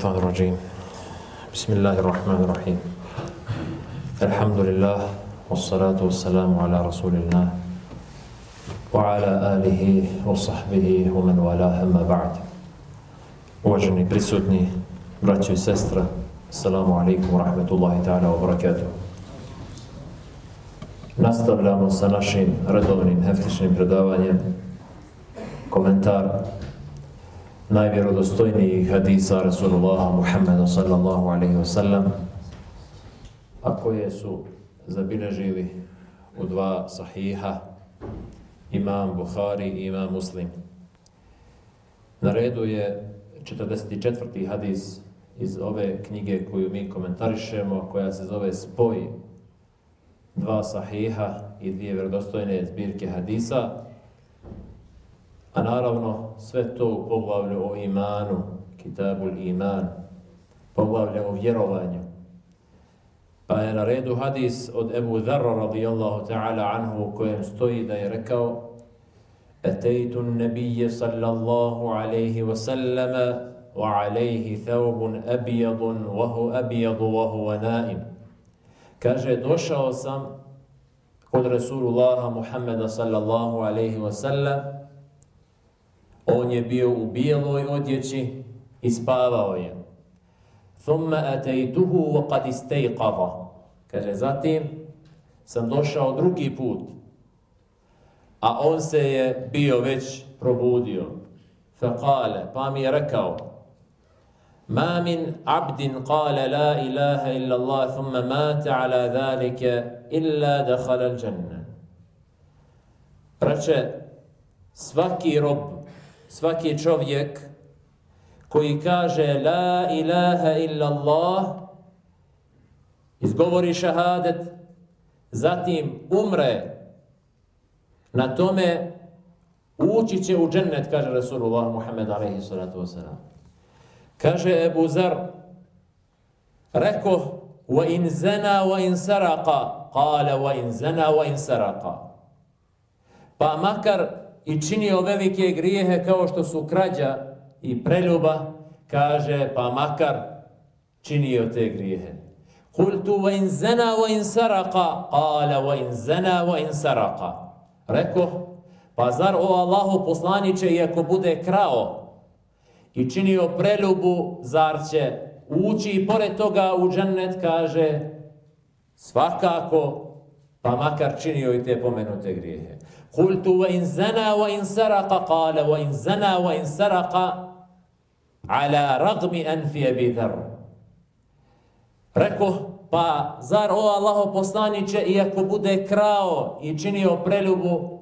الشيطان الرجيم بسم الله الرحمن الرحيم الحمد لله والصلاة والسلام على رسول الله وعلى آله وصحبه ومن والاه أما بعد Uvaženi prisutni, braćo i sestra, Assalamu alaikum wa rahmatullahi ta'ala wa barakatuh. Nastavljamo sa našim redovnim heftičnim predavanjem komentar najvjerodostojnijih hadisa Rasulullaha Muhammeda sallallahu alaihi wa sallam a koje su zabilježili u dva sahiha imam Bukhari i imam Muslim. Na redu je 44. hadis iz ove knjige koju mi komentarišemo, koja se zove Spoj dva sahiha i dvije vjerodostojne zbirke hadisa. A naravno, sve to u poglavlju o imanu, kitabul iman, poglavlju o vjerovanju. Pa je na redu hadis od Ebu Dharra radijallahu ta'ala anhu u kojem stoji da je rekao أتيت النبي صلى الله عليه وسلم وعليه ثوب أبيض وهو أبيض وهو نائم Kaže, došao sam kod Rasulullaha Muhammeda sallallahu alaihi wa sallam. On je bio u bijeloj odjeći i spavao je. Thumma atejtuhu wa qad istejqava. Kaže, zatim sam došao drugi put a on se je bio već probudio. Faqale, pa mi je rekao, Ma min abdin qala la ilaha illa Allah thumma mata ala dhalike illa dakhala al janna. Reče, svaki rob, svaki čovjek koji kaže la ilaha illa Allah, izgovori šahadet, zatim umre Na tome ući će u džennet, kaže Rasulullah Muhammed alaihi salatu wasalam. Kaže Ebu Zar, reko, wa in zana wa in saraka, kale wa in zana wa in saraka. Pa makar i činio velike grijehe kao što su krađa i preljuba, kaže, pa makar činio te grijehe. Kultu wa in zana wa in saraka, kala wa in zana wa in saraka. Reko, pa zar o Allahu poslaniće, ako bude krao i činio preljubu, zar će ući i pored toga u džennet, kaže, svakako, pa makar činio i te pomenute grijehe. Kultu wa in zana wa in saraka, kale wa in zana wa in saraka, ala ragmi anfi anfije bidar. Reko, Pa zar o Allaho poslaniće, iako bude krao i činio preljubu,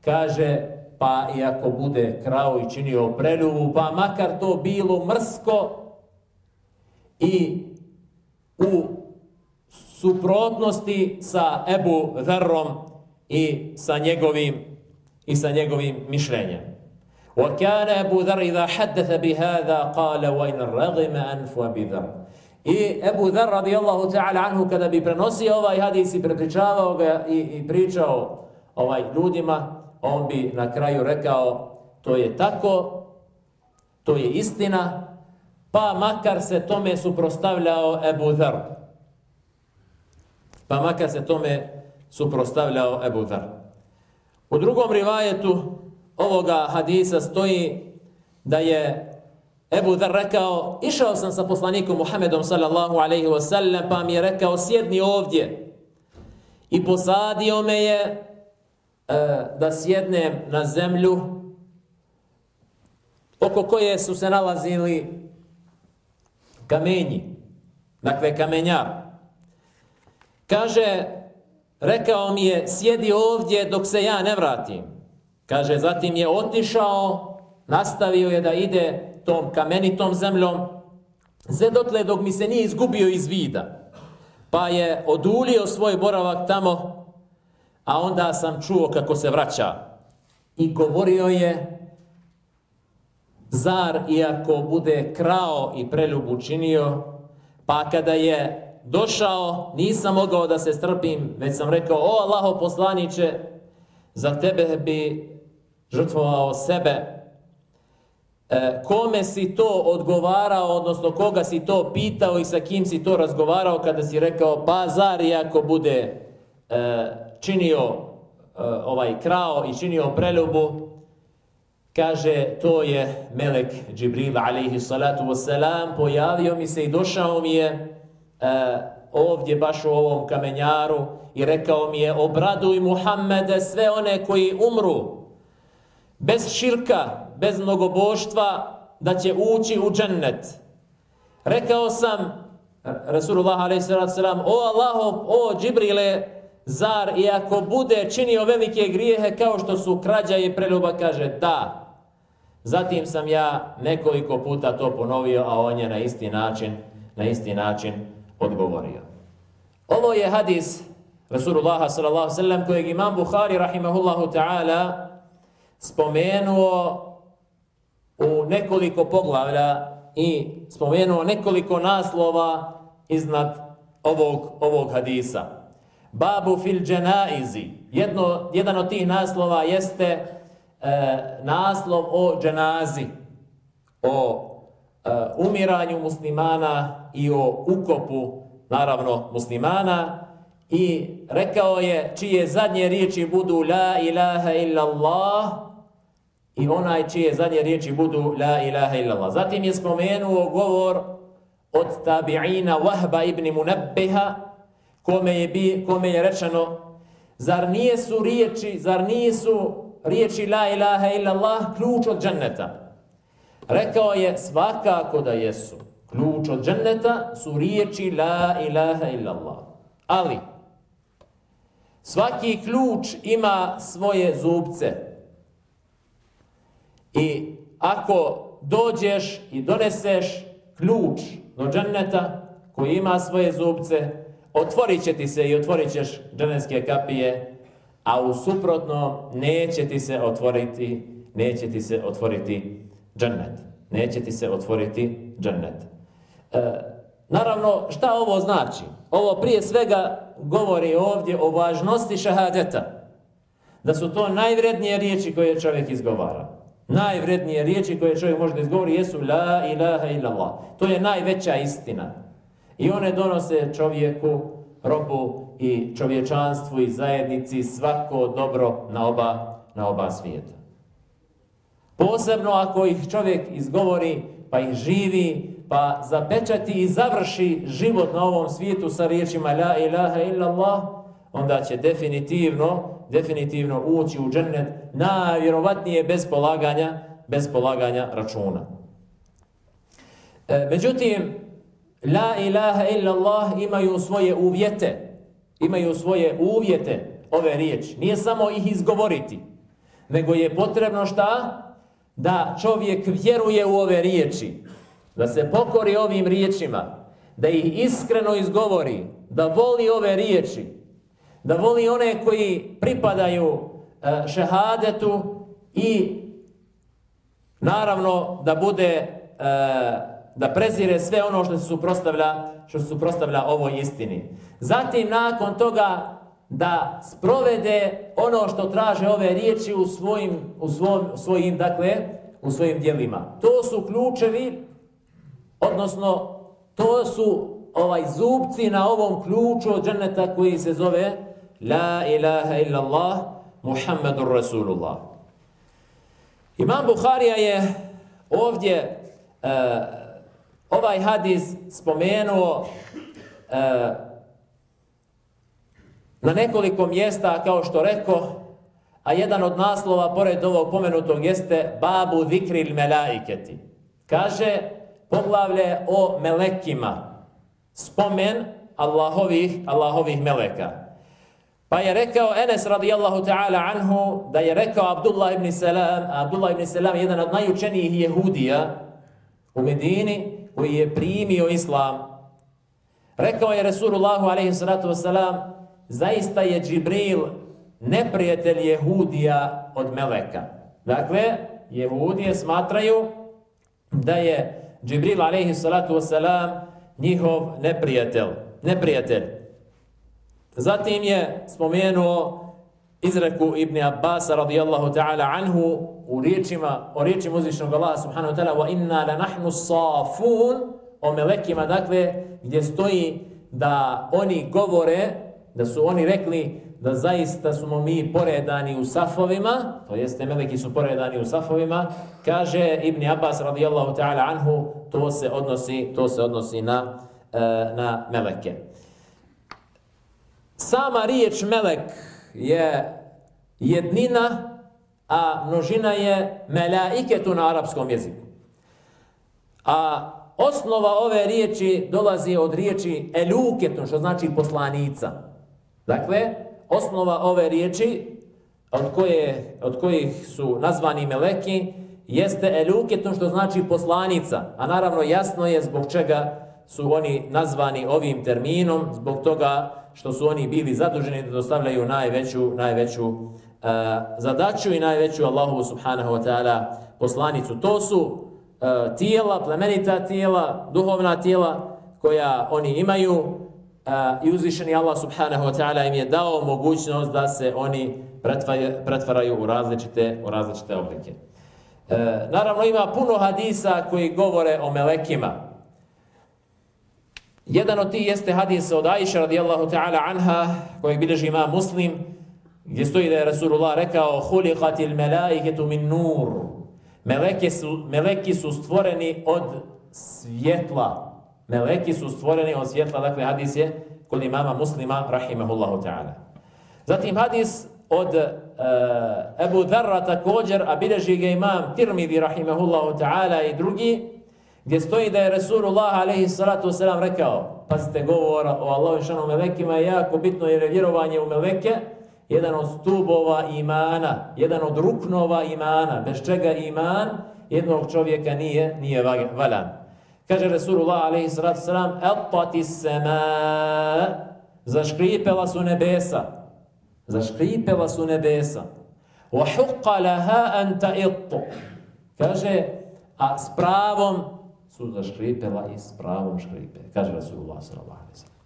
kaže, pa iako bude krao i činio preljubu, pa makar to bilo mrsko i u suprotnosti sa Ebu Dharrom i sa njegovim i sa njegovim mišljenjem. وكان أبو ذر إذا حدث بهذا قال وإن رغم أنف أبي ذر I Ebu Dhar radijallahu ta'ala anhu kada bi prenosio ovaj hadis i prepričavao ga i, i pričao ovaj ljudima, on bi na kraju rekao to je tako, to je istina, pa makar se tome suprostavljao Ebu Dhar. Pa makar se tome suprostavljao Ebu Dhar. U drugom rivajetu ovoga hadisa stoji da je Ebu Dhar rekao, išao sam sa poslanikom Muhammedom sallallahu alaihi wasallam, pa mi je rekao, sjedni ovdje. I posadio me je e, da sjednem na zemlju oko koje su se nalazili kamenji, dakle kamenjar. Kaže, rekao mi je, sjedi ovdje dok se ja ne vratim. Kaže, zatim je otišao, nastavio je da ide tom kamenitom zemljom, sve dotle dok mi se nije izgubio iz vida. Pa je odulio svoj boravak tamo, a onda sam čuo kako se vraća. I govorio je, zar iako bude krao i preljubu činio, pa kada je došao, nisam mogao da se strpim, već sam rekao, o Allaho poslaniće, za tebe bi žrtvovao sebe, e, kome si to odgovarao, odnosno koga si to pitao i sa kim si to razgovarao kada si rekao pa zar i ako bude e, činio e, ovaj krao i činio preljubu, kaže to je Melek Džibril alaihi salatu wasalam, pojavio mi se i došao mi je e, ovdje baš u ovom kamenjaru i rekao mi je obraduj Muhammede sve one koji umru bez širka, bez mnogoboštva da će ući u džennet. Rekao sam Rasulullah a.s. o Allaho, o Džibrile, zar i ako bude činio velike grijehe kao što su krađa i preljuba, kaže da. Zatim sam ja nekoliko puta to ponovio, a on je na isti način, na isti način odgovorio. Ovo je hadis Rasulullah sallallahu kojeg imam Bukhari rahimahullahu ta'ala spomenuo u nekoliko poglavlja i spomenuo nekoliko naslova iznad ovog, ovog hadisa. Babu fil dženaizi. Jedno, jedan od tih naslova jeste e, naslov o dženazi, o Eh, umiranju muslimana i o ukopu, naravno, muslimana. I rekao je čije zadnje riječi budu la ilaha illallah, i onaj čije zadnje riječi budu la ilaha illallah. Zatim je spomenuo govor od tabi'ina Wahba ibn Munabbiha kome je, bi, kome je rečeno zar nije su riječi, zar nisu riječi la ilaha illallah ključ od dženneta? Rekao je svakako da jesu. Ključ od dženneta su riječi la ilaha illallah. Ali, svaki ključ ima svoje zubce. I ako dođeš i doneseš ključ do dženneta koji ima svoje zubce, otvorit će ti se i otvorit ćeš dženevske kapije, a u suprotno neće ti se otvoriti, neće ti se otvoriti džennet. Neće ti se otvoriti džennet. E, naravno, šta ovo znači? Ovo prije svega govori ovdje o važnosti šahadeta. Da su to najvrednije riječi koje čovjek izgovara. Najvrednije riječi koje čovjek može da izgovori jesu la ilaha illallah. To je najveća istina. I one donose čovjeku, robu i čovječanstvu i zajednici svako dobro na oba, na oba svijeta. Posebno ako ih čovjek izgovori, pa ih živi, pa zapečati i završi život na ovom svijetu sa riječima la ilaha illallah, onda će definitivno definitivno ući u džennet najvjerovatnije bez polaganja, bez polaganja računa. E, međutim, la ilaha illallah imaju svoje uvjete. Imaju svoje uvjete ove riječi. Nije samo ih izgovoriti, nego je potrebno šta? Da čovjek vjeruje u ove riječi, da se pokori ovim riječima, da ih iskreno izgovori, da voli ove riječi, da voli one koji pripadaju e, šehadetu i naravno da bude e, da prezire sve ono što se suprostavlja što se suprostavlja ovoj istini. Zatim nakon toga da sprovede ono što traže ove riječi u svojim u svom svojim dakle u svojim djelima. To su ključevi odnosno to su ovaj zubci na ovom ključu od dženeta koji se zove La ilaha illa Allah, Muhammedur Rasulullah. Imam Buharija je ovdje uh, ovaj hadis spomenuo uh, na nekoliko mjesta, kao što reko, a jedan od naslova, pored ovog pomenutog, jeste Babu Zikril Melaiketi. Kaže, poglavlje o melekima, spomen Allahovih, Allahovih meleka. Pa je rekao Enes radijallahu ta'ala anhu da je rekao Abdullah ibn Salam, Abdullah ibn Salam jedan od najučenijih jehudija u Medini koji je primio islam. Rekao je Resulullahu alaihi salatu wasalam zaista je Džibril neprijatelj jehudija od Meleka. Dakle, jehudije smatraju da je Džibril alaihi salatu wasalam njihov neprijatelj. neprijatelj. Zatim je spomenuo izreku Ibn Abbas radijallahu ta'ala anhu u riječima, o riječima uzvišnog Allaha subhanahu wa ta'ala wa inna la nahnu safun o melekima, dakle, gdje stoji da oni govore, da su oni rekli da zaista smo mi poredani u safovima, to jeste meleki su poredani u safovima, kaže Ibn Abbas radijallahu ta'ala anhu, to se odnosi, to se odnosi na, e, na meleke. Sama riječ melek je jednina, a množina je melaiketu na arapskom jeziku. A osnova ove riječi dolazi od riječi eluketun, što znači poslanica. Dakle, osnova ove riječi od, koje, od kojih su nazvani meleki jeste eluketun, što znači poslanica. A naravno jasno je zbog čega su oni nazvani ovim terminom, zbog toga što su oni bili zaduženi da dostavljaju najveću, najveću uh, zadaću i najveću Allahu subhanahu wa ta'ala poslanicu. To su uh, tijela, plemenita tijela, duhovna tijela koja oni imaju i uzvišeni Allah subhanahu wa ta'ala im je dao mogućnost da se oni pretvaraju u različite, u različite oblike. Uh, naravno ima puno hadisa koji govore o melekima. Jedan od tih jeste hadis od Aisha radijallahu ta'ala anha, koji bilježi ima muslim, gdje stoji da je Rasulullah rekao Hulikatil melaiketu min nur. Meleki su, meleki su stvoreni od svjetla. Meleki su stvoreni od svjetla, dakle hadis je kod imama muslima, rahimahullahu ta'ala. Zatim hadis od uh, Ebu Dharra također, a bileži ga imam Tirmidi, rahimahullahu ta'ala i drugi, gdje stoji da je Resulullah alaihi salatu wasalam rekao, pazite govor o Allahu šanu melekima je jako bitno jer je vjerovanje u meleke jedan od stubova imana, jedan od ruknova imana, bez čega iman jednog čovjeka nije nije valjan. Kaže Resulullah alaihi sallatu sallam, elpati sema, zaškripela su nebesa, zaškripela su nebesa, wa huqqa laha anta ittu. Kaže, a s pravom su zaškripela i s pravom škripe. Kaže Resulullah sallallahu alaihi sallam.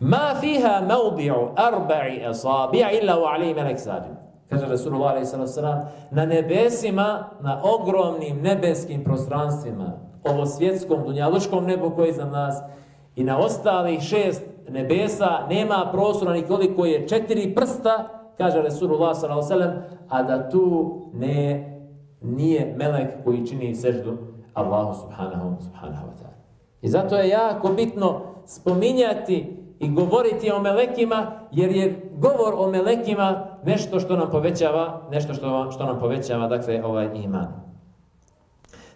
Ma fiha maudi'u arba'i asabi'a illa u alaihi melek sađim. Kaže Rasulullah alaihi sallam. Na nebesima, na ogromnim nebeskim prostranstvima, ovo svjetskom, dunjalučkom nebu koje je za nas, i na ostalih šest nebesa nema prostora nikoliko je četiri prsta, kaže Rasulullah sallallahu alaihi a da tu ne nije melek koji čini seždu Allahu subhanahu, subhanahu wa ta'ala. I zato je jako bitno spominjati i govoriti o melekima, jer je govor o melekima nešto što nam povećava, nešto što, što nam povećava, dakle, ovaj iman.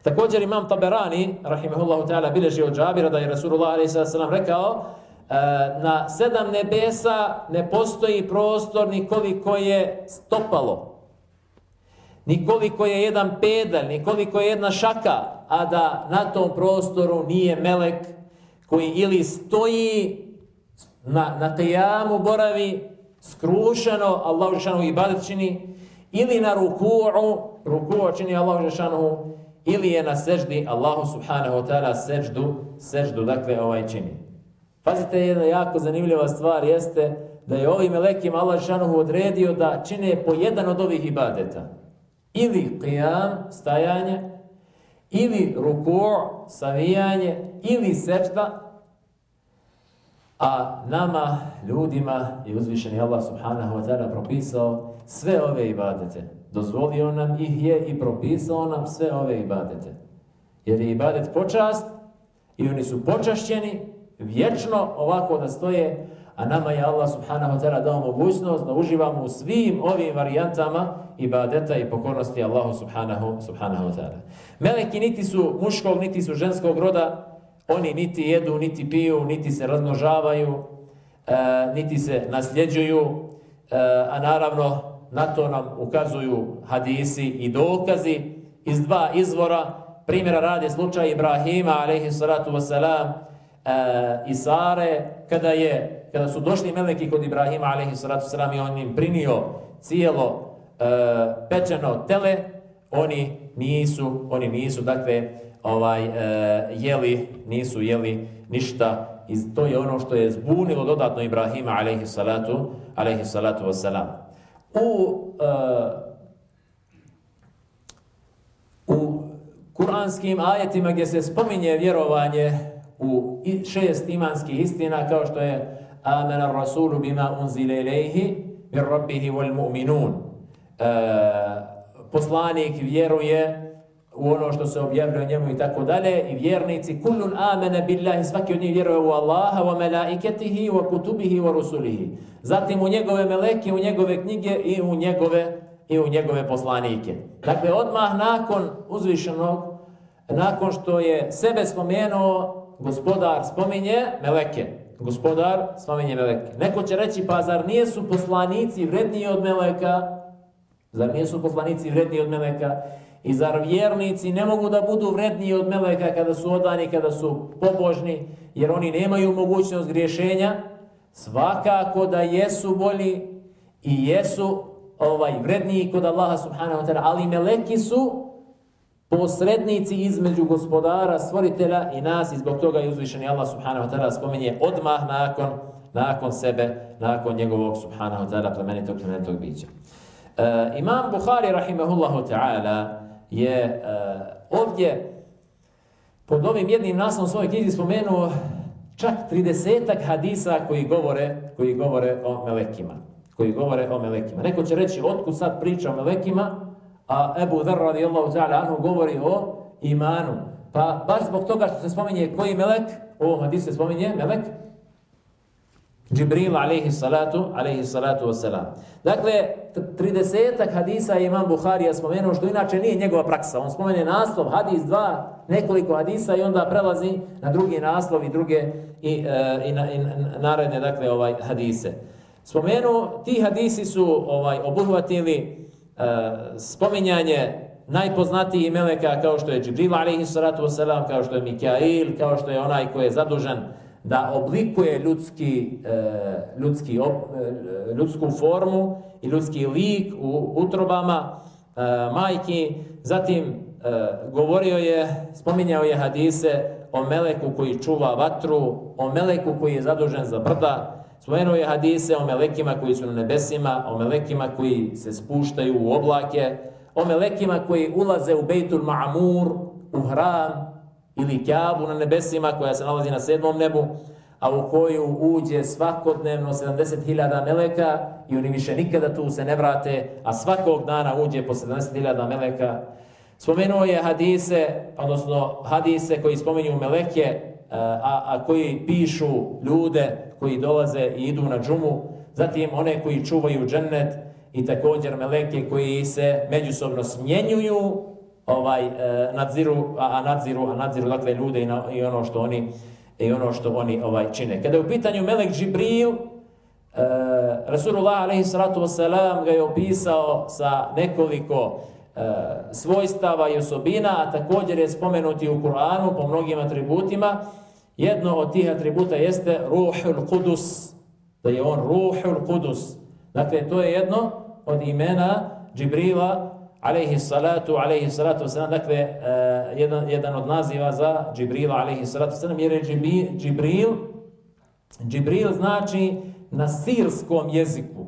Također imam Taberani, rahimahullahu ta'ala, bileži od Džabira, da je Rasulullah a.s. rekao, e, na sedam nebesa ne postoji prostor nikoliko je stopalo. Nikoliko je jedan pedalj, nikoliko je jedna šaka, a da na tom prostoru nije melek koji ili stoji na, na tejamu boravi skrušeno Allah Žešanu ibadet čini ili na ruku'u ruku'u čini Allah Žešanu ili je na seždi Allahu subhanahu wa ta'ala seždu, seždu dakle ovaj čini. Pazite, jedna jako zanimljiva stvar jeste da je ovim melekima Allah šanuhu odredio da čine po jedan od ovih ibadeta. Ili qiyam, stajanje, ili ruku' savijanje, ili sečda, a nama, ljudima, je uzvišeni Allah subhanahu wa ta'ala propisao sve ove ibadete. Dozvolio nam ih je i propisao nam sve ove ibadete. Jer je ibadet počast i oni su počašćeni vječno ovako da stoje, a nama je Allah subhanahu wa ta'ala dao mogućnost da uživamo u svim ovim varijantama ibadeta i pokornosti Allahu subhanahu, subhanahu wa ta'ala. Meleki niti su muškog, niti su ženskog roda, oni niti jedu, niti piju, niti se razmnožavaju, e, niti se nasljeđuju, e, a naravno na to nam ukazuju hadisi i dokazi iz dva izvora. Primjera radi slučaj Ibrahima, alaihi salatu wasalam, e, i Sare, kada, je, kada su došli meleki kod Ibrahima, alaihi salatu wasalam, i on im prinio cijelo e, pečeno tele, oni nisu, oni nisu, dakle, ovaj, e, jeli, nisu jeli ništa. I to je ono što je zbunilo dodatno Ibrahima, alaihi salatu, alaihi salatu wasalam. u uh, u kuranskim ajetima gdje se spominje vjerovanje u šest imanskih istina kao što je amena rasulu bima unzile ilaihi mir rabbihi wal mu'minun e, poslanik vjeruje u ono što se objavljuje njemu i tako dalje i vjernici kullun amana billahi svaki od njih vjeruje u Allaha wa malaikatihi wa kutubihi wa rusulihi zatim u njegove meleke u njegove knjige i u njegove i u njegove poslanike dakle odmah nakon uzvišenog nakon što je sebe spomenuo gospodar spominje meleke. Gospodar spominje meleke. Neko će reći, pa zar nije su poslanici vredniji od meleka? Zar nije su poslanici vredniji od meleka? I zar vjernici ne mogu da budu vredniji od meleka kada su odani, kada su pobožni, jer oni nemaju mogućnost griješenja? Svakako da jesu bolji i jesu ovaj vredniji kod Allaha subhanahu wa ta'ala, ali meleki su posrednici između gospodara, stvoritelja i nas i zbog toga je uzvišeni Allah subhanahu wa ta'ala spominje odmah nakon, nakon sebe, nakon njegovog subhanahu wa ta'ala plemenitog, plemenitog bića. E, imam Bukhari rahimahullahu ta'ala je e, ovdje pod ovim jednim naslovom svojoj knjizi spomenuo čak 30 hadisa koji govore, koji govore o melekima. Koji govore o melekima. Neko će reći, otkud sad priča o melekima? a Ebu Dhr radijallahu ta'ala anhu govori o imanu. Pa baš zbog toga što se spominje koji melek, u ovom hadisu se spominje melek, Džibril alaihi salatu, alaihi salatu wasalam. Dakle, 30 hadisa je imam Buharija spomenuo, što inače nije njegova praksa. On spomene naslov, hadis dva, nekoliko hadisa i onda prelazi na drugi naslov i druge i, e, i, na, i naredne, dakle, ovaj hadise. Spomenu, ti hadisi su ovaj obuhvatili uh, spominjanje najpoznatijih meleka kao što je Džibril alaihi salatu wasalam, kao što je Mikail, kao što je onaj koji je zadužen da oblikuje ljudski, e, ljudski op, e, ljudsku formu i ljudski lik u utrobama e, majki. Zatim govorio je, spominjao je hadise o meleku koji čuva vatru, o meleku koji je zadužen za brda, Spomenuo je hadise o melekima koji su na nebesima, o melekima koji se spuštaju u oblake, o melekima koji ulaze u Bejtul Ma'amur, u hram ili Kjabu na nebesima koja se nalazi na sedmom nebu, a u koju uđe svakodnevno 70.000 meleka i oni više nikada tu se ne vrate, a svakog dana uđe po 70.000 meleka. Spomenuo je hadise, odnosno hadise koji spominju meleke, eh, a, a koji pišu ljude koji dolaze i idu na džumu, zatim one koji čuvaju džennet i također meleke koji se međusobno smjenjuju, ovaj e, nadziru, a, a nadziru, a nadziru dakle ljude i, na, i ono što oni i ono što oni ovaj čine. Kada je u pitanju melek Džibril, e, Rasulullah alejhi salatu vesselam ga je opisao sa nekoliko e, svojstava i osobina, a također je spomenuti u Kur'anu po mnogim atributima. Jedno od tih atributa jeste Ruhul Kudus, da je on Ruhul Kudus. Dakle, to je jedno od imena Džibrila, alaihi salatu, alaihi salatu wasalam, dakle, e, uh, jedan, jedan od naziva za Džibrila, alaihi salatu wasalam, jer je Džibril, Džibril znači na sirskom jeziku.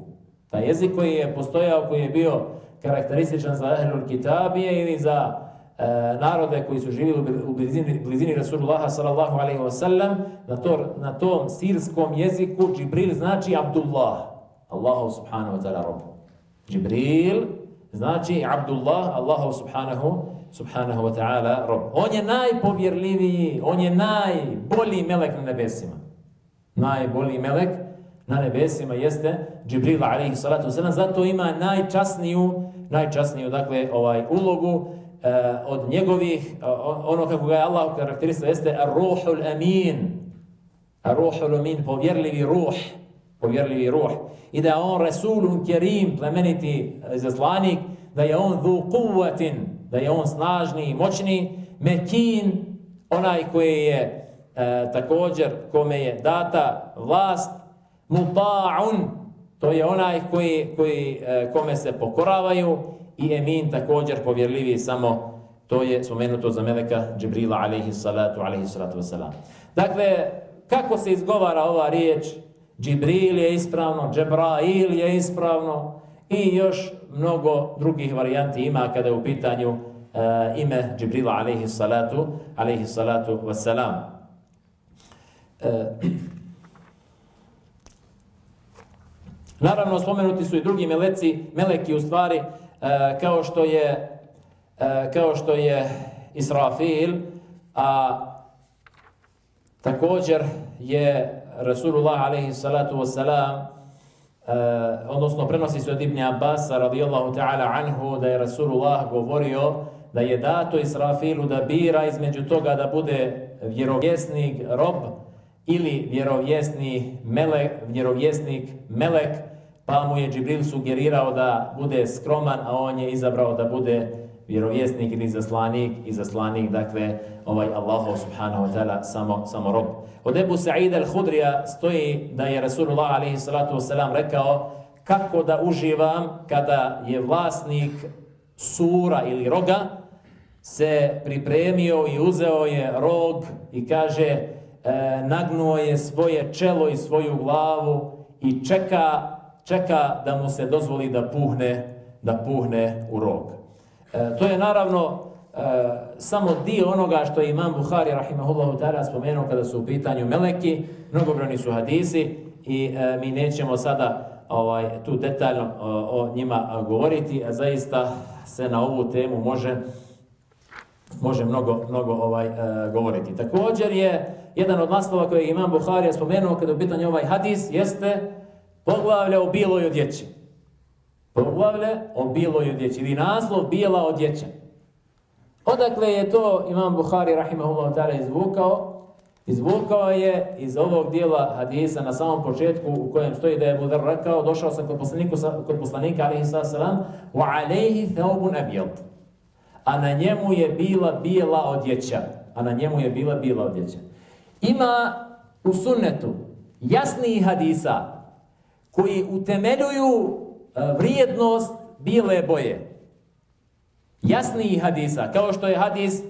Ta jezik koji je postojao, koji je bio karakterističan za Ahlul Kitabije ili za e, narode koji su živjeli u blizini, blizini Rasulullaha sallallahu alaihi wasallam, na, to, na tom sirskom jeziku Džibril znači Abdullah, Allahu subhanahu wa ta'ala rob. Džibril znači Abdullah, Allahu subhanahu, subhanahu wa ta'ala rob. On je najpovjerljiviji, on je najbolji melek na nebesima. Najbolji melek na nebesima jeste Džibril alaihi salatu wasalam, zato ima najčasniju, najčasniju dakle ovaj ulogu eh, od njegovih, eh, ono kako ga je Allah karakteristao, jeste ar-ruhul amin. Ar-ruhul amin, povjerljivi ruh. Povjerljivi ruh. I da on rasulun kerim, plemeniti eh, zaslanik, da je on dhu kuvatin, da je on snažni i moćni, mekin, onaj koji je e, također, kome je data vlast, muta'un, to je onaj koji, koji, e, kome se pokoravaju, i Emin također povjerljivi samo to je spomenuto za Meleka Džibrila alaihi salatu alaihi salatu wasalam. Dakle, kako se izgovara ova riječ? Džibril je ispravno, Džebrail je ispravno i još mnogo drugih varijanti ima kada je u pitanju uh, ime Džibrila alaihi salatu, alaihi salatu wassalam. Uh, naravno, spomenuti su i drugi meleci, meleki u stvari, uh, kao što je uh, kao što je Israfil, a također je Rasulullah alaihi salatu wasalam, Uh, eh, odnosno prenosi se od Ibn Abbas radijallahu ta'ala anhu da je Rasulullah govorio da je dato Israfilu da bira između toga da bude vjerovjesnik rob ili vjerovjesni melek, vjerovjesnik melek pa mu je Džibril sugerirao da bude skroman a on je izabrao da bude vjerovjesnik ili zaslanik i zaslanik, dakle, ovaj Allahu subhanahu wa ta'ala samo, samo rob. Od Ebu Sa'id al-Hudrija stoji da je Rasulullah alaihi salatu wasalam rekao kako da uživam kada je vlasnik sura ili roga se pripremio i uzeo je rog i kaže e, nagnuo je svoje čelo i svoju glavu i čeka, čeka da mu se dozvoli da puhne, da puhne u rog. E, to je naravno e, samo dio onoga što je Imam Buhari rahimahullahu ta'ala spomenuo kada su u pitanju meleki, mnogobrani su hadisi i e, mi nećemo sada ovaj tu detaljno o, o njima govoriti, a zaista se na ovu temu može može mnogo mnogo ovaj e, govoriti. Također je jedan od naslova koji je Imam Buhari spomenuo kada je u pitanju ovaj hadis jeste poglavlja o biloj odjeći poglavlje o biloj odjeći ili naslov bijela odjeća. Odakle je to Imam Buhari rahimahullahu ta'ala izvukao? Izvukao je iz ovog dijela hadisa na samom početku u kojem stoji da je Budar rekao, došao sam kod poslanika, kod poslanika alaihi sallam, wa alaihi thaubun abijad. A na njemu je bila bijela odjeća. A na njemu je bila bijela odjeća. Ima u sunnetu jasni hadisa koji utemeljuju vrijednost bile boje. Jasniji hadisa, kao što je hadis e,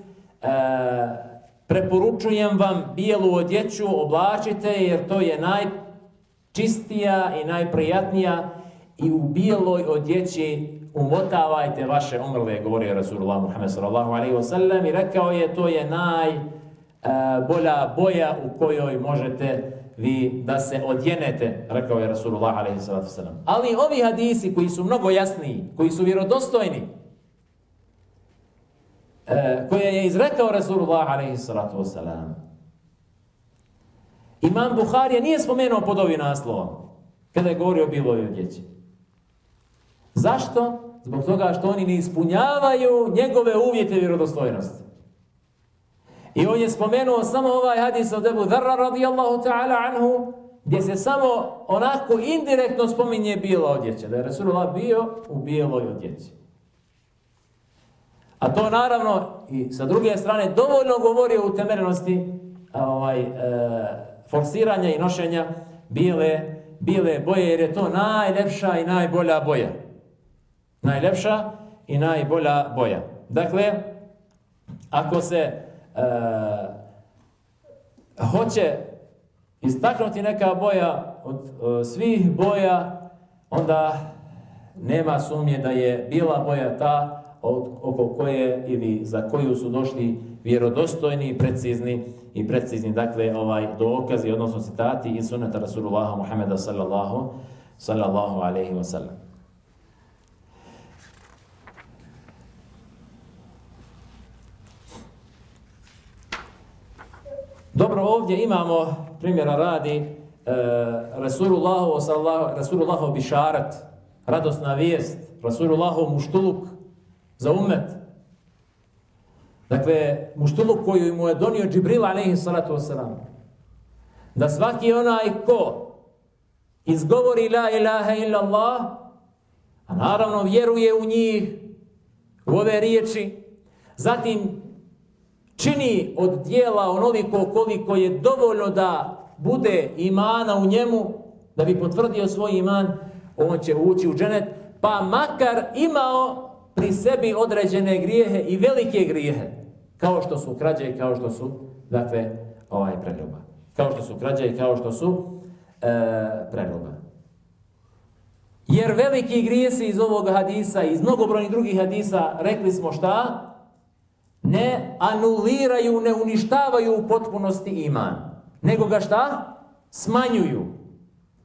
preporučujem vam bijelu odjeću, oblačite jer to je najčistija i najprijatnija i u bijeloj odjeći umotavajte vaše umrle, govorio Rasulullah Muhammed sallallahu alaihi wa sallam i rekao je to je najbolja e, boja u kojoj možete vi da se odjenete, rekao je Rasulullah a.s. Ali ovi hadisi koji su mnogo jasniji, koji su vjerodostojni, e, koje je izrekao Rasulullah a.s. sallatu sallam, Imam Buharija nije spomenuo pod ovim naslovom, kada je govorio o biloj odjeći. Zašto? Zbog toga što oni ne ispunjavaju njegove uvjete vjerodostojnosti. I on je spomenuo samo ovaj hadis od Ebu Dharra radijallahu ta'ala anhu, gdje se samo onako indirektno spominje bijela odjeća, da je Rasulullah bio u bijeloj odjeći. A to naravno i sa druge strane dovoljno govori o utemerenosti ovaj, e, forsiranja i nošenja bijele, bijele boje, jer je to najlepša i najbolja boja. Najlepša i najbolja boja. Dakle, ako se E, hoće istaknuti neka boja od uh, svih boja, onda nema sumnje da je bila boja ta od, oko koje ili za koju su došli vjerodostojni i precizni i precizni. Dakle ovaj dokazi odnosno citati iz suneta Rasulullah Muhameda sallallahu sallallahu alejhi ve sellem Dobro, ovdje imamo, primjera radi, e, Rasulullahu, Rasulullahu bišarat, radosna vijest, Rasulullahu muštuluk za umet. Dakle, muštuluk koju mu je donio Džibril, alaihi salatu wasalam. Da svaki onaj ko izgovori la ilaha illallah, a naravno vjeruje u njih, u ove riječi, zatim čini od dijela onoliko koliko je dovoljno da bude imana u njemu, da bi potvrdio svoj iman, on će ući u dženet, pa makar imao pri sebi određene grijehe i velike grijehe, kao što su krađe i kao što su, dakle, ovaj preljuba. Kao što su krađe i kao što su e, preljuba. Jer veliki grijesi iz ovog hadisa, iz mnogobrojnih drugih hadisa, rekli smo šta? Ne anuliraju, ne uništavaju u potpunosti iman. Nego ga šta? Smanjuju.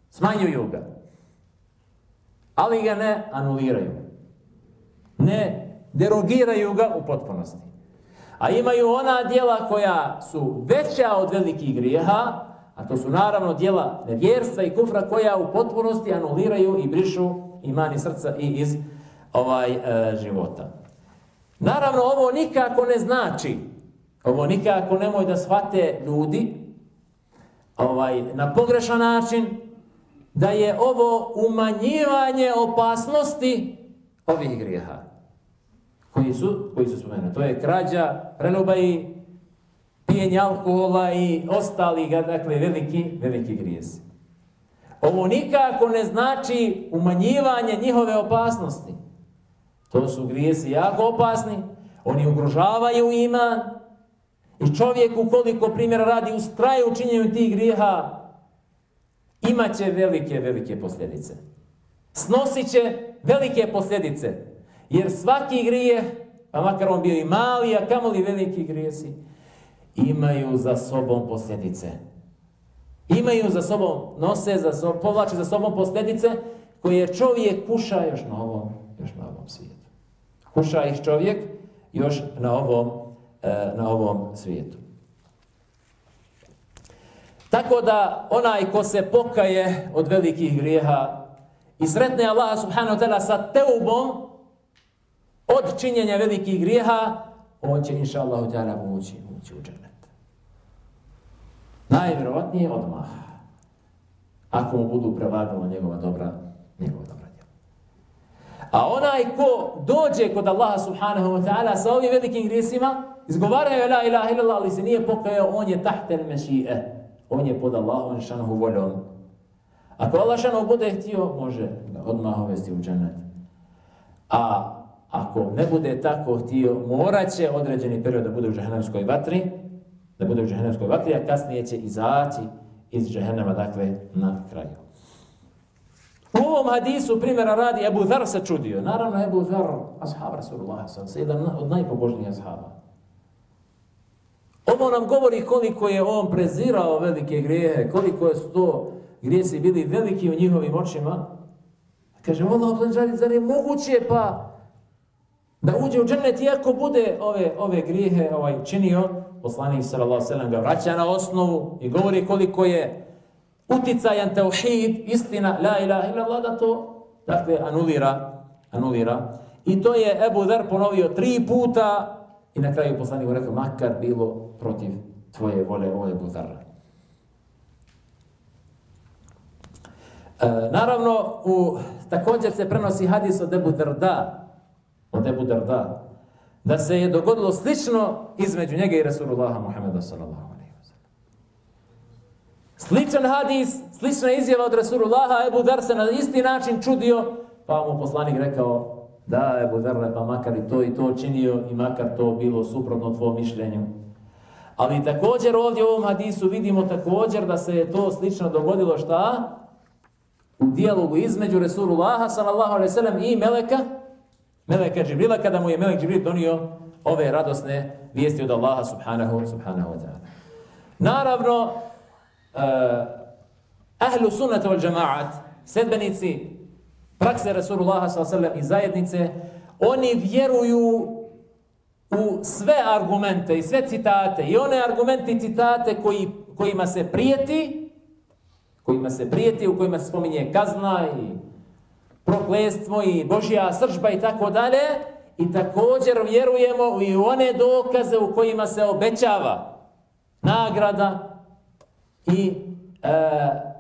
Smanjuju ga. Ali ga ne anuliraju. Ne derogiraju ga u potpunosti. A imaju ona dijela koja su veća od velikih grijeha, a to su naravno dijela nevjerstva i kufra koja u potpunosti anuliraju i brišu imani srca i iz ovaj e, života. Naravno, ovo nikako ne znači, ovo nikako nemoj da shvate ljudi ovaj, na pogrešan način, da je ovo umanjivanje opasnosti ovih grijeha koji su, koji su spomenuti. To je krađa, prenuba i pijenje alkohola i ostali, dakle, veliki, veliki grijesi. Ovo nikako ne znači umanjivanje njihove opasnosti. To su grijesi jako opasni, oni ugrožavaju iman i čovjek ukoliko primjera radi u straju učinjenju tih grijeha, imaće velike, velike posljedice. Snosit će velike posljedice. Jer svaki grije, pa makar on bio i mali, a kamoli veliki grijesi, imaju za sobom posljedice. Imaju za sobom, nose za sobom, povlače za sobom posljedice koje čovjek kuša još na ovom, još na ovom svijetu. Kuša ih čovjek još na ovom, e, na ovom svijetu. Tako da onaj ko se pokaje od velikih grijeha i sretne Allah subhanahu wa ta'ala sa teubom, od činjenja velikih grijeha, on će, inša Allahu ta'ala, ući, ući u džennet. Najvjerovatnije odmah. Ako mu budu prevagnula njegova dobra, njegova dobra. A onaj ko dođe kod Allaha subhanahu wa ta'ala sa ovim velikim grijesima, izgovaraju la ilaha illallah, ali se nije pokajao, on je tahtel meši'e. On je pod Allahom šanohu voljom. Ako Allah šanohu bude htio, može odmah uvesti u džennet. A ako ne bude tako htio, morat će određeni period da bude u džahennemskoj vatri, da bude u džahennemskoj vatri, a kasnije će izaći iz džahennema, dakle, na kraju. U ovom hadisu primjera radi Ebu Dhar se čudio. Naravno, Ebu Dhar, ashab Rasulullah, sam jedan od najpobožnijih ashaba. Ovo nam govori koliko je on prezirao velike grijehe, koliko je to grijesi bili veliki u njihovim očima. Kaže, Allah, zar je moguće pa da uđe u džennet iako bude ove ove grijehe ovaj činio poslanik sallallahu alejhi ve sellem ga vraća na osnovu i govori koliko je uticajan tauhid istina la ilaha illa allah da to dakle anulira anulira i to je Ebu Dher ponovio tri puta i na kraju poslanik mu rekao makar bilo protiv tvoje vole o Ebu Dher E, naravno, u, također se prenosi hadis od Ebu Derda, od Ebu Darda, da se je dogodilo slično između njega i Rasulullaha Muhammeda sallallahu. Sličan hadis, slična izjava od Rasulullaha, Ebu Dar se na isti način čudio, pa mu poslanik rekao, da, Ebu Dar, pa makar i to i to činio i makar to bilo suprotno tvojom mišljenju. Ali također ovdje u ovom hadisu vidimo također da se je to slično dogodilo šta? U dijalogu između Rasulullaha sallallahu alaihi sallam i Meleka, Meleka Džibrila kada mu je Melek Džibril donio ove radosne vijesti od Allaha subhanahu, subhanahu wa ta'ala. Naravno, Eh, ahlu sunnata wal džamaat, sedbenici prakse Rasulullaha sallam i zajednice, oni vjeruju u sve argumente i sve citate i one argumente i citate koji, kojima se prijeti, kojima se prijeti, u kojima se spominje kazna i proklestvo i Božja sržba i tako dalje. I također vjerujemo i u one dokaze u kojima se obećava nagrada i e,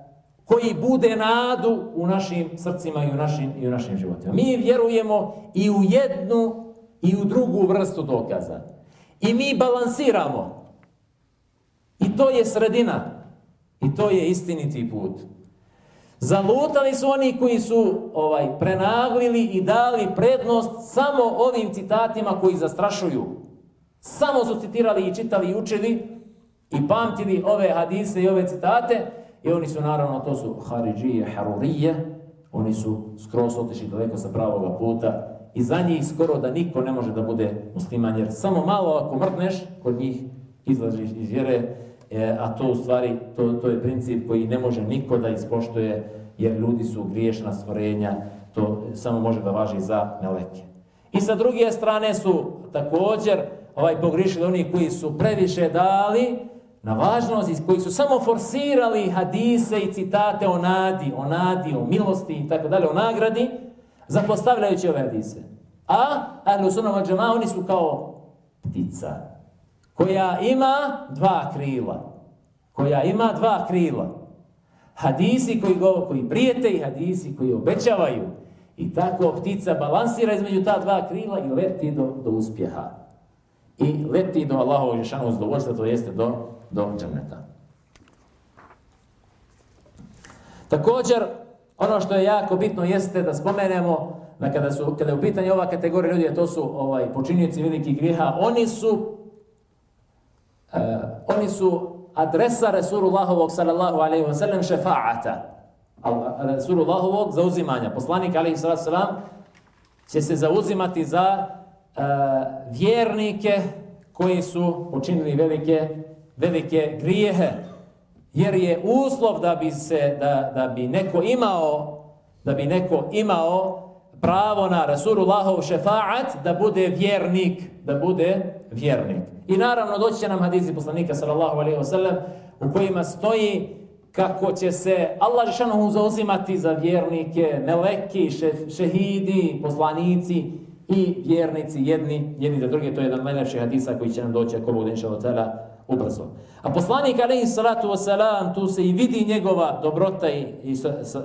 koji bude nadu u našim srcima i u našim, i u našim životima. Mi vjerujemo i u jednu i u drugu vrstu dokaza. I mi balansiramo. I to je sredina. I to je istiniti put. Zalutali su oni koji su ovaj prenaglili i dali prednost samo ovim citatima koji zastrašuju. Samo su citirali i čitali i učili i pamtili ove hadise i ove citate i oni su naravno, to su Haridžije, Harurije, oni su skroz otišli daleko sa pravog puta i za njih skoro da niko ne može da bude musliman, jer samo malo ako mrtneš, kod njih izlažiš iz vjere, e, a to u stvari, to, to je princip koji ne može niko da ispoštuje, jer ljudi su griješna stvorenja, to samo može da važi za meleke. I sa druge strane su također ovaj pogrišili oni koji su previše dali na važnost iz koji su samo forsirali hadise i citate o nadi, o nadi, o milosti i tako dalje, o nagradi, zapostavljajući ove hadise. A Ahlu Sunnah Džema, oni su kao ptica, koja ima dva krila. Koja ima dva krila. Hadisi koji, go, koji prijete i hadisi koji obećavaju. I tako ptica balansira između ta dva krila i leti do, do uspjeha. I leti do Allahovog Žešanu zadovoljstva, to jeste do, do džaneta. Također, ono što je jako bitno jeste da spomenemo da kada, su, kada je u pitanju ova kategorija ljudi, to su ovaj, počinjenici velikih grijeha, oni su uh, oni su adresa Resulullahovog sallallahu alaihi wa sallam šefa'ata. Resulullahovog zauzimanja. Poslanik alaihi sallallahu sallam će se zauzimati za uh, vjernike koji su učinili velike, velike grijehe. Jer je uslov da bi se da, da bi neko imao da bi neko imao pravo na Rasulullahov šefaat da bude vjernik, da bude vjernik. I naravno doći će nam hadisi poslanika sallallahu alejhi ve sellem u kojima stoji kako će se Allah Žešanohu zauzimati za vjernike, meleki, še, šehidi, poslanici i vjernici jedni, jedni za druge. To je jedan najlepši hadisa koji će nam doći ako bude inša ubrzo. A poslanik alaihi salatu wasalam, tu se i vidi njegova dobrota i, i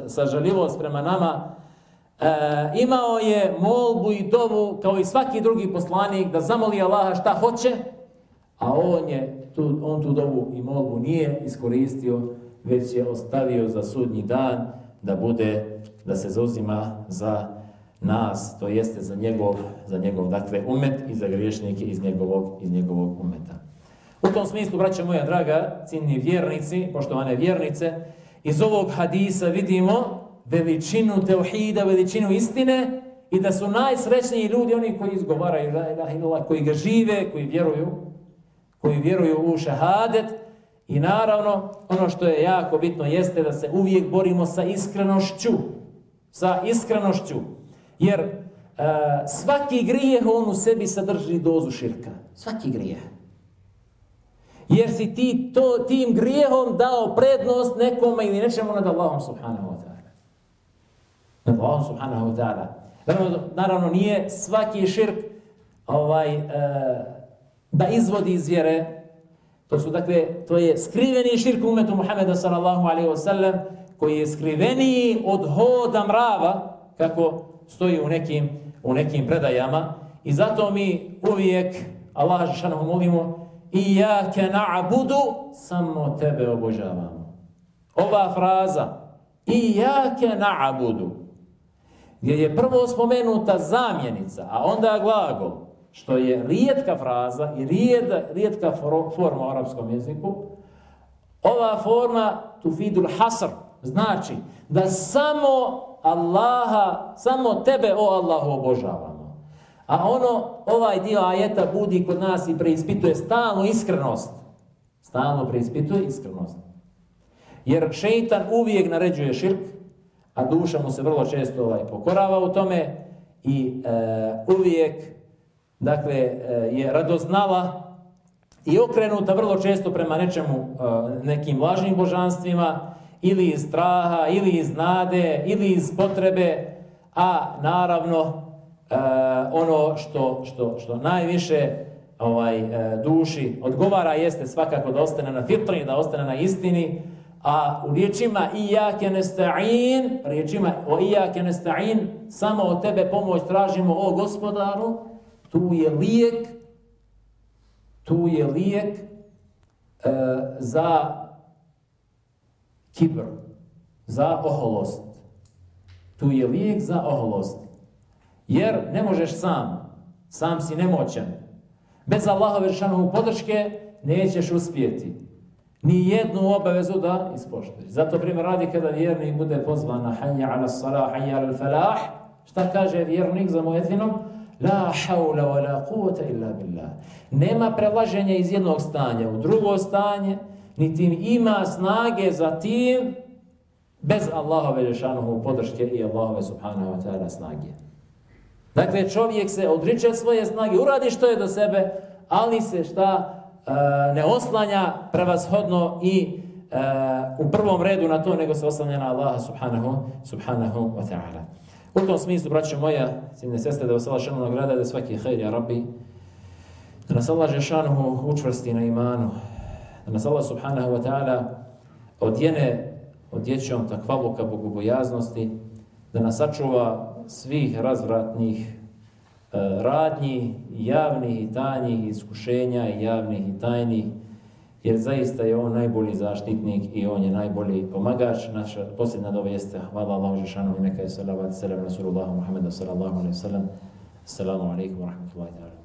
sažaljivost sa, sa prema nama, e, imao je molbu i dovu kao i svaki drugi poslanik da zamoli Allaha šta hoće, a on je tu, on tu dovu i molbu nije iskoristio, već je ostavio za sudnji dan da bude, da se zauzima za nas, to jeste za njegov, za njegov dakle, umet i za griješnike iz njegovog, iz njegovog umeta. U tom smislu, braća moja draga, ciljni vjernici, poštovane vjernice, iz ovog hadisa vidimo veličinu teuhida, veličinu istine i da su najsrećniji ljudi oni koji izgovaraju la ilaha illallah, koji ga žive, koji vjeruju, koji vjeruju u šahadet i naravno ono što je jako bitno jeste da se uvijek borimo sa iskrenošću, sa iskrenošću, jer e, svaki grijeh on u sebi sadrži dozu širka, svaki grijeh. Jer si ti to, tim grijehom dao prednost nekome ili nečemu nad Allahom subhanahu wa ta'ala nad Allahom subhanahu wa ta'ala. Naravno, naravno, nije svaki širk ovaj, e, da izvodi iz vjere. To su, dakle, to je skriveni širk umetu Muhammeda sallallahu alaihi wa sallam, koji je skriveniji od hoda mrava, kako stoji u nekim, u nekim predajama. I zato mi uvijek Allah žešanohu molimo Iyake na'budu, samo tebe obožavamo. Ova fraza Iyake na'budu, gdje je prvo spomenuta zamjenica, a onda glagol, što je rijetka fraza i rijed, rijetka forma u arapskom jeziku, ova forma tufidul hasr, znači da samo Allaha, samo tebe, o Allahu, obožavamo. A ono, ovaj dio ajeta budi kod nas i preispituje stalnu iskrenost. Stalno preispituje iskrenost. Jer šeitan uvijek naređuje širk, a duša mu se vrlo često ovaj pokorava u tome i e, uvijek dakle e, je radoznala i okrenuta vrlo često prema nečemu e, nekim lažnim božanstvima ili iz straha ili iz nade ili iz potrebe a naravno e, ono što, što, što najviše ovaj e, duši odgovara jeste svakako da ostane na fitri da ostane na istini A u riječima iyyake nesta'in, riječima o iyyake nesta'in, samo od tebe pomoć tražimo o gospodaru, tu je lijek, tu je lijek e, za kibr, za oholost. Tu je lijek za oholost. Jer ne možeš sam, sam si nemoćan. Bez Allahove rešanovu podrške nećeš uspjeti. ni jednu obavezu da ispoštuješ. Zato primjer radi kada vjernik bude pozvan na hanja ala salah, hanja ala falah, šta kaže vjernik za mojetinom? La haula wa la quvata illa billah. Nema prelaženja iz jednog stanja u drugo stanje, niti ima snage za tim bez Allahove lješanuhu podrške i Allahove subhanahu wa ta'ala snage. Dakle, čovjek se odriče svoje snage, uradi što je do sebe, ali se šta e, ne oslanja prevashodno i e, u prvom redu na to, nego se oslanja na Allaha subhanahu, subhanahu wa ta'ala. U tom smislu, braćo moja, sine sestre, da vas Allah šanu nagrada, da svaki hajr, ja rabbi, da nas Allah žešanuhu učvrsti na imanu, da nas Allah subhanahu wa ta'ala odjene odjećom takvaluka bogobojaznosti, da nas sačuva svih razvratnih e, radnji, javnih i tajnih iskušenja i javnih i tajnih, jer zaista je on najbolji zaštitnik i on je najbolji pomagač. Naša posljedna dova jeste hvala Allahu Žešanu i neka je salavat, salam Rasulullahu Muhammedu sallallahu alaihi sallam. Assalamu alaikum wa rahmatullahi ta'ala.